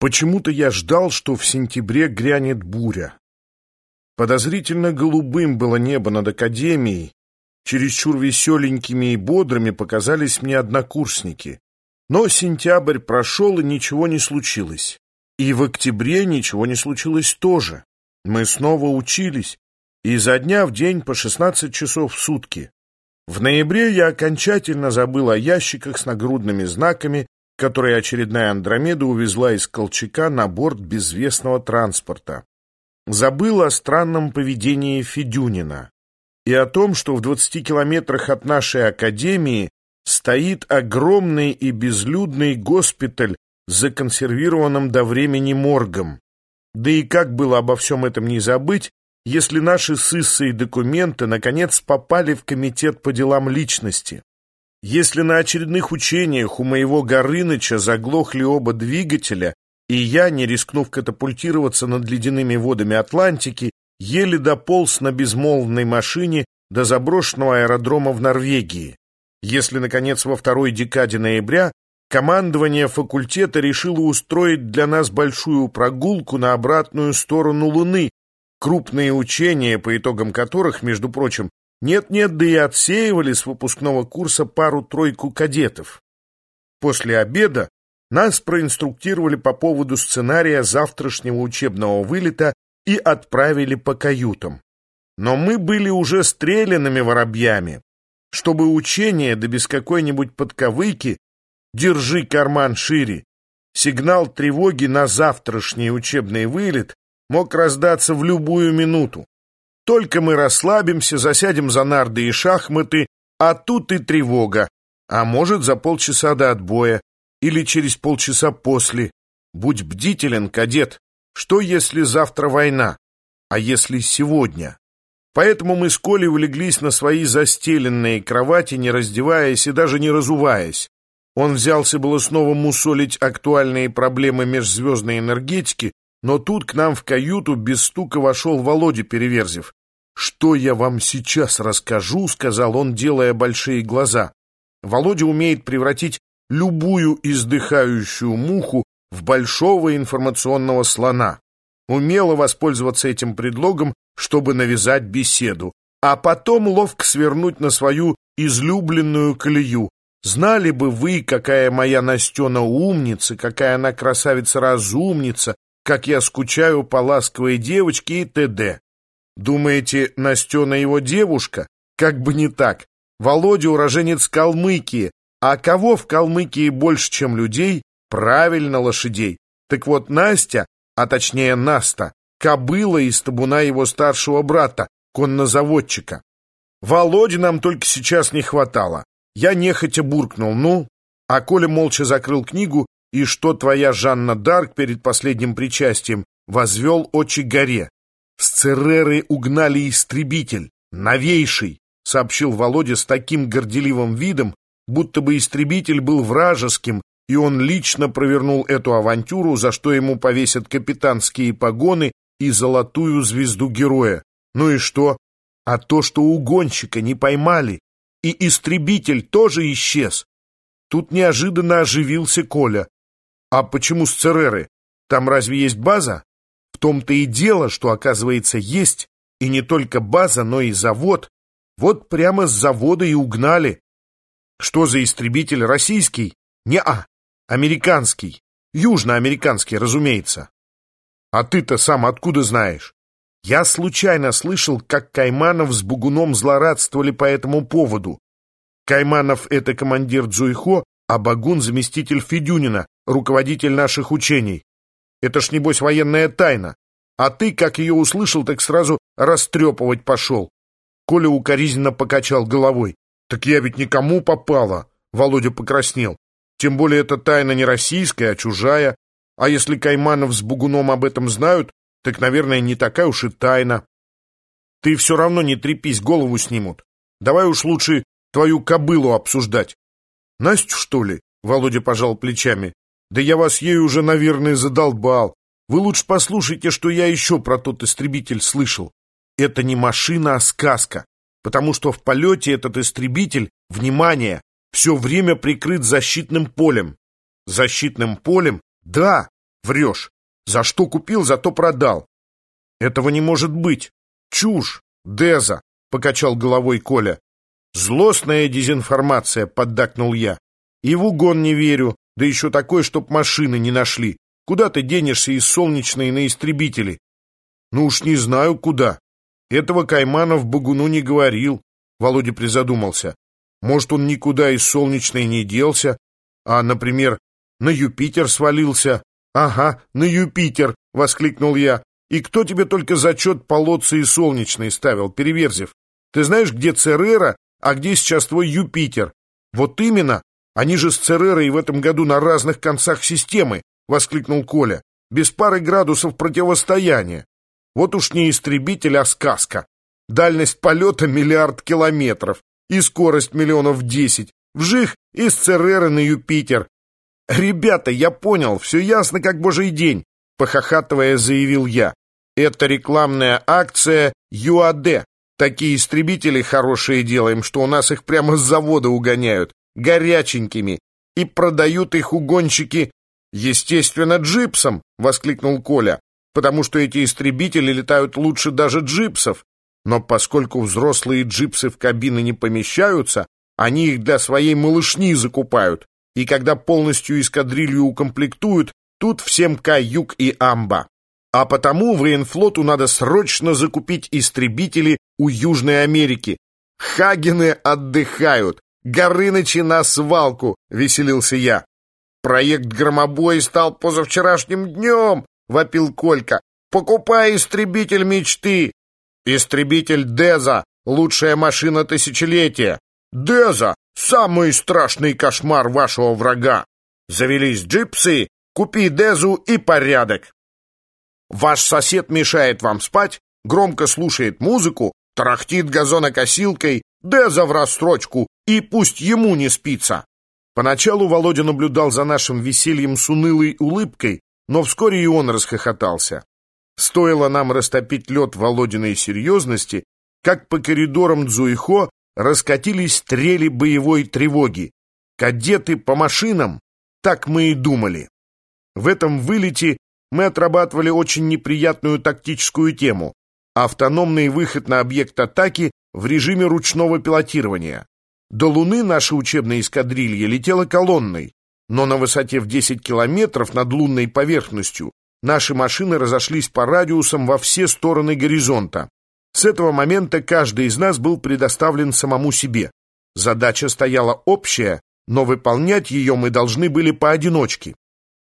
Почему-то я ждал, что в сентябре грянет буря. Подозрительно голубым было небо над академией, чересчур веселенькими и бодрыми показались мне однокурсники. Но сентябрь прошел, и ничего не случилось. И в октябре ничего не случилось тоже. Мы снова учились, и изо дня в день по 16 часов в сутки. В ноябре я окончательно забыл о ящиках с нагрудными знаками, которые очередная Андромеда увезла из Колчака на борт безвестного транспорта. Забыл о странном поведении Федюнина и о том, что в 20 километрах от нашей академии стоит огромный и безлюдный госпиталь с законсервированным до времени моргом. Да и как было обо всем этом не забыть, если наши сыссы и документы наконец попали в комитет по делам личности. Если на очередных учениях у моего Горыныча заглохли оба двигателя, и я, не рискнув катапультироваться над ледяными водами Атлантики, еле дополз на безмолвной машине до заброшенного аэродрома в Норвегии. Если, наконец, во второй декаде ноября командование факультета решило устроить для нас большую прогулку на обратную сторону Луны, крупные учения, по итогам которых, между прочим, нет-нет, да и отсеивали с выпускного курса пару-тройку кадетов. После обеда нас проинструктировали по поводу сценария завтрашнего учебного вылета и отправили по каютам. Но мы были уже стрелянными воробьями. Чтобы учение, да без какой-нибудь подковыки, держи карман шире, сигнал тревоги на завтрашний учебный вылет мог раздаться в любую минуту. Только мы расслабимся, засядем за нарды и шахматы, а тут и тревога. А может, за полчаса до отбоя или через полчаса после. Будь бдителен, кадет. Что, если завтра война? А если сегодня? Поэтому мы с Колей улеглись на свои застеленные кровати, не раздеваясь и даже не разуваясь. Он взялся было снова мусолить актуальные проблемы межзвездной энергетики, но тут к нам в каюту без стука вошел Володя Переверзев. «Что я вам сейчас расскажу?» — сказал он, делая большие глаза. Володя умеет превратить любую издыхающую муху в большого информационного слона. Умело воспользоваться этим предлогом, чтобы навязать беседу, а потом ловко свернуть на свою излюбленную колею. Знали бы вы, какая моя Настена умница, какая она красавица-разумница, как я скучаю по ласковой девочке и т.д. Думаете, Настена его девушка? Как бы не так. Володя уроженец Калмыкии, а кого в Калмыкии больше, чем людей? Правильно, лошадей. Так вот, Настя, а точнее Наста, кобыла из табуна его старшего брата, коннозаводчика. Володе нам только сейчас не хватало. Я нехотя буркнул, ну, а Коля молча закрыл книгу, и что твоя Жанна Дарк перед последним причастием возвел очи горе. С Цереры угнали истребитель, новейший, сообщил Володя с таким горделивым видом, будто бы истребитель был вражеским, и он лично провернул эту авантюру, за что ему повесят капитанские погоны и золотую звезду героя. Ну и что? А то, что угонщика не поймали, и истребитель тоже исчез. Тут неожиданно оживился Коля. А почему с Цереры? Там разве есть база? В том-то и дело, что, оказывается, есть, и не только база, но и завод. Вот прямо с завода и угнали. Что за истребитель российский? Не-а, американский. Южноамериканский, разумеется. А ты-то сам откуда знаешь? Я случайно слышал, как Кайманов с Бугуном злорадствовали по этому поводу. Кайманов — это командир Дзуйхо, а Багун — заместитель Федюнина, руководитель наших учений. Это ж, небось, военная тайна. А ты, как ее услышал, так сразу растрепывать пошел. Коля укоризненно покачал головой. «Так я ведь никому попала!» Володя покраснел. «Тем более эта тайна не российская, а чужая. А если Кайманов с Бугуном об этом знают, так, наверное, не такая уж и тайна. Ты все равно не трепись, голову снимут. Давай уж лучше твою кобылу обсуждать». «Настю, что ли?» — Володя пожал плечами. «Да я вас ей уже, наверное, задолбал. Вы лучше послушайте, что я еще про тот истребитель слышал. Это не машина, а сказка потому что в полете этот истребитель, внимание, все время прикрыт защитным полем. Защитным полем? Да, Врешь. За что купил, зато продал. Этого не может быть. Чушь. Деза, покачал головой Коля. Злостная дезинформация, поддакнул я. И в угон не верю, да еще такой, чтоб машины не нашли. Куда ты денешься из солнечной на истребители? Ну уж не знаю, куда. Этого Кайманов Багуну не говорил. Володя призадумался. Может, он никуда из солнечной не делся, а, например, на Юпитер свалился. Ага, на Юпитер, воскликнул я. И кто тебе только зачет по Лоции солнечной ставил, Переверзев? Ты знаешь, где Церера, а где сейчас твой Юпитер? Вот именно, они же с Церерой в этом году на разных концах системы, воскликнул Коля. Без пары градусов противостояния. Вот уж не истребитель, а сказка. Дальность полета миллиард километров и скорость миллионов десять. Вжих из Цереры на Юпитер. «Ребята, я понял, все ясно, как божий день», — похохатывая, заявил я. «Это рекламная акция ЮАД. Такие истребители хорошие делаем, что у нас их прямо с завода угоняют, горяченькими, и продают их угонщики, естественно, джипсом», — воскликнул Коля, «потому что эти истребители летают лучше даже джипсов. Но поскольку взрослые джипсы в кабины не помещаются, они их для своей малышни закупают и когда полностью эскадрилью укомплектуют, тут всем каюк и амба. А потому военфлоту надо срочно закупить истребители у Южной Америки. Хагены отдыхают, Горынычи на свалку, веселился я. Проект «Громобой» стал позавчерашним днем, вопил Колька. Покупай истребитель мечты. Истребитель Деза, лучшая машина тысячелетия. Деза, Самый страшный кошмар вашего врага. Завелись джипсы, купи Дезу и порядок. Ваш сосед мешает вам спать, громко слушает музыку, тарахтит газонокосилкой, Деза в расстрочку, и пусть ему не спится. Поначалу Володя наблюдал за нашим весельем с унылой улыбкой, но вскоре и он расхохотался. Стоило нам растопить лед Володиной серьезности, как по коридорам Дзуйхо раскатились стрели боевой тревоги. Кадеты по машинам, так мы и думали. В этом вылете мы отрабатывали очень неприятную тактическую тему – автономный выход на объект атаки в режиме ручного пилотирования. До Луны наша учебная эскадрилья летела колонной, но на высоте в 10 километров над лунной поверхностью наши машины разошлись по радиусам во все стороны горизонта. С этого момента каждый из нас был предоставлен самому себе. Задача стояла общая, но выполнять ее мы должны были поодиночке.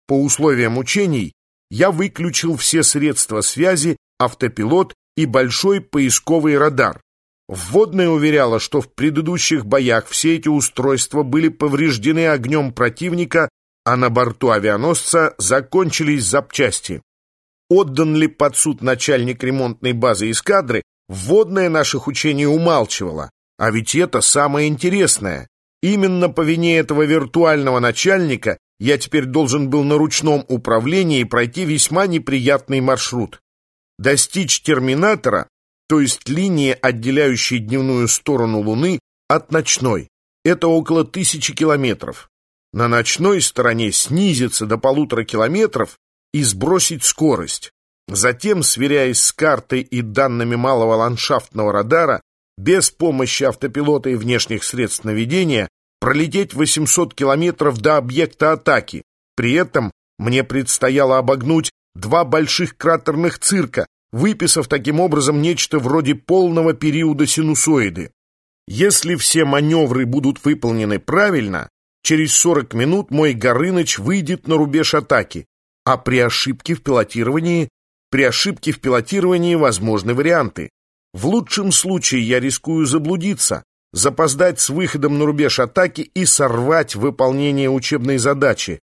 По условиям учений я выключил все средства связи, автопилот и большой поисковый радар. Вводная уверяла, что в предыдущих боях все эти устройства были повреждены огнем противника, а на борту авианосца закончились запчасти. Отдан ли под суд начальник ремонтной базы эскадры, Вводное наших учений умалчивало, а ведь это самое интересное. Именно по вине этого виртуального начальника я теперь должен был на ручном управлении пройти весьма неприятный маршрут. Достичь терминатора, то есть линии, отделяющей дневную сторону Луны от ночной, это около тысячи километров. На ночной стороне снизиться до полутора километров и сбросить скорость. Затем, сверяясь с картой и данными малого ландшафтного радара, без помощи автопилота и внешних средств наведения, пролететь 800 километров до объекта атаки. При этом мне предстояло обогнуть два больших кратерных цирка, выписав таким образом нечто вроде полного периода синусоиды. Если все маневры будут выполнены правильно, через 40 минут мой Горыныч выйдет на рубеж атаки, а при ошибке в пилотировании при ошибке в пилотировании возможны варианты. В лучшем случае я рискую заблудиться, запоздать с выходом на рубеж атаки и сорвать выполнение учебной задачи.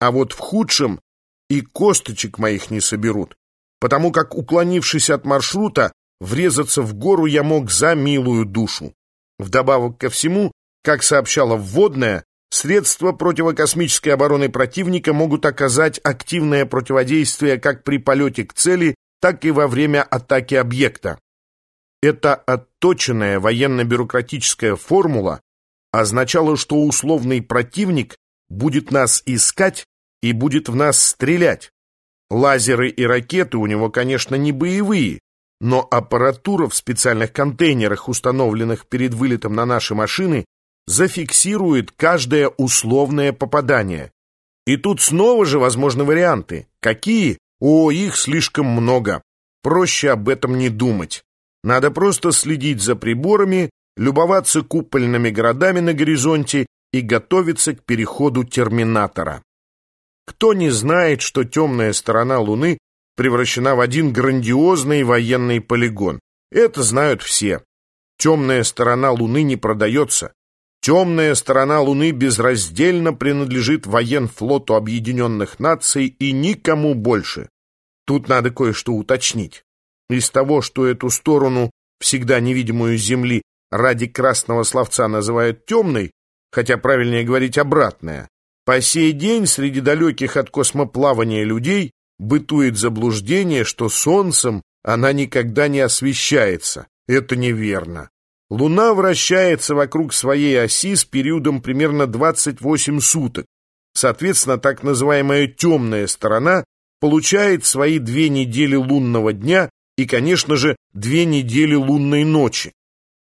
А вот в худшем и косточек моих не соберут, потому как, уклонившись от маршрута, врезаться в гору я мог за милую душу. Вдобавок ко всему, как сообщала вводная, Средства противокосмической обороны противника могут оказать активное противодействие как при полете к цели, так и во время атаки объекта. Эта отточенная военно-бюрократическая формула означала, что условный противник будет нас искать и будет в нас стрелять, Лазеры и ракеты у него, конечно, не боевые, но аппаратура в специальных контейнерах, установленных перед вылетом на наши машины, зафиксирует каждое условное попадание. И тут снова же возможны варианты. Какие? О, их слишком много. Проще об этом не думать. Надо просто следить за приборами, любоваться купольными городами на горизонте и готовиться к переходу терминатора. Кто не знает, что темная сторона Луны превращена в один грандиозный военный полигон? Это знают все. Темная сторона Луны не продается. Темная сторона Луны безраздельно принадлежит военфлоту Объединенных Наций и никому больше. Тут надо кое-что уточнить. Из того, что эту сторону, всегда невидимую Земли, ради красного словца называют темной, хотя правильнее говорить обратное, по сей день среди далеких от космоплавания людей бытует заблуждение, что Солнцем она никогда не освещается. Это неверно. Луна вращается вокруг своей оси с периодом примерно 28 суток. Соответственно, так называемая темная сторона получает свои две недели лунного дня и, конечно же, две недели лунной ночи.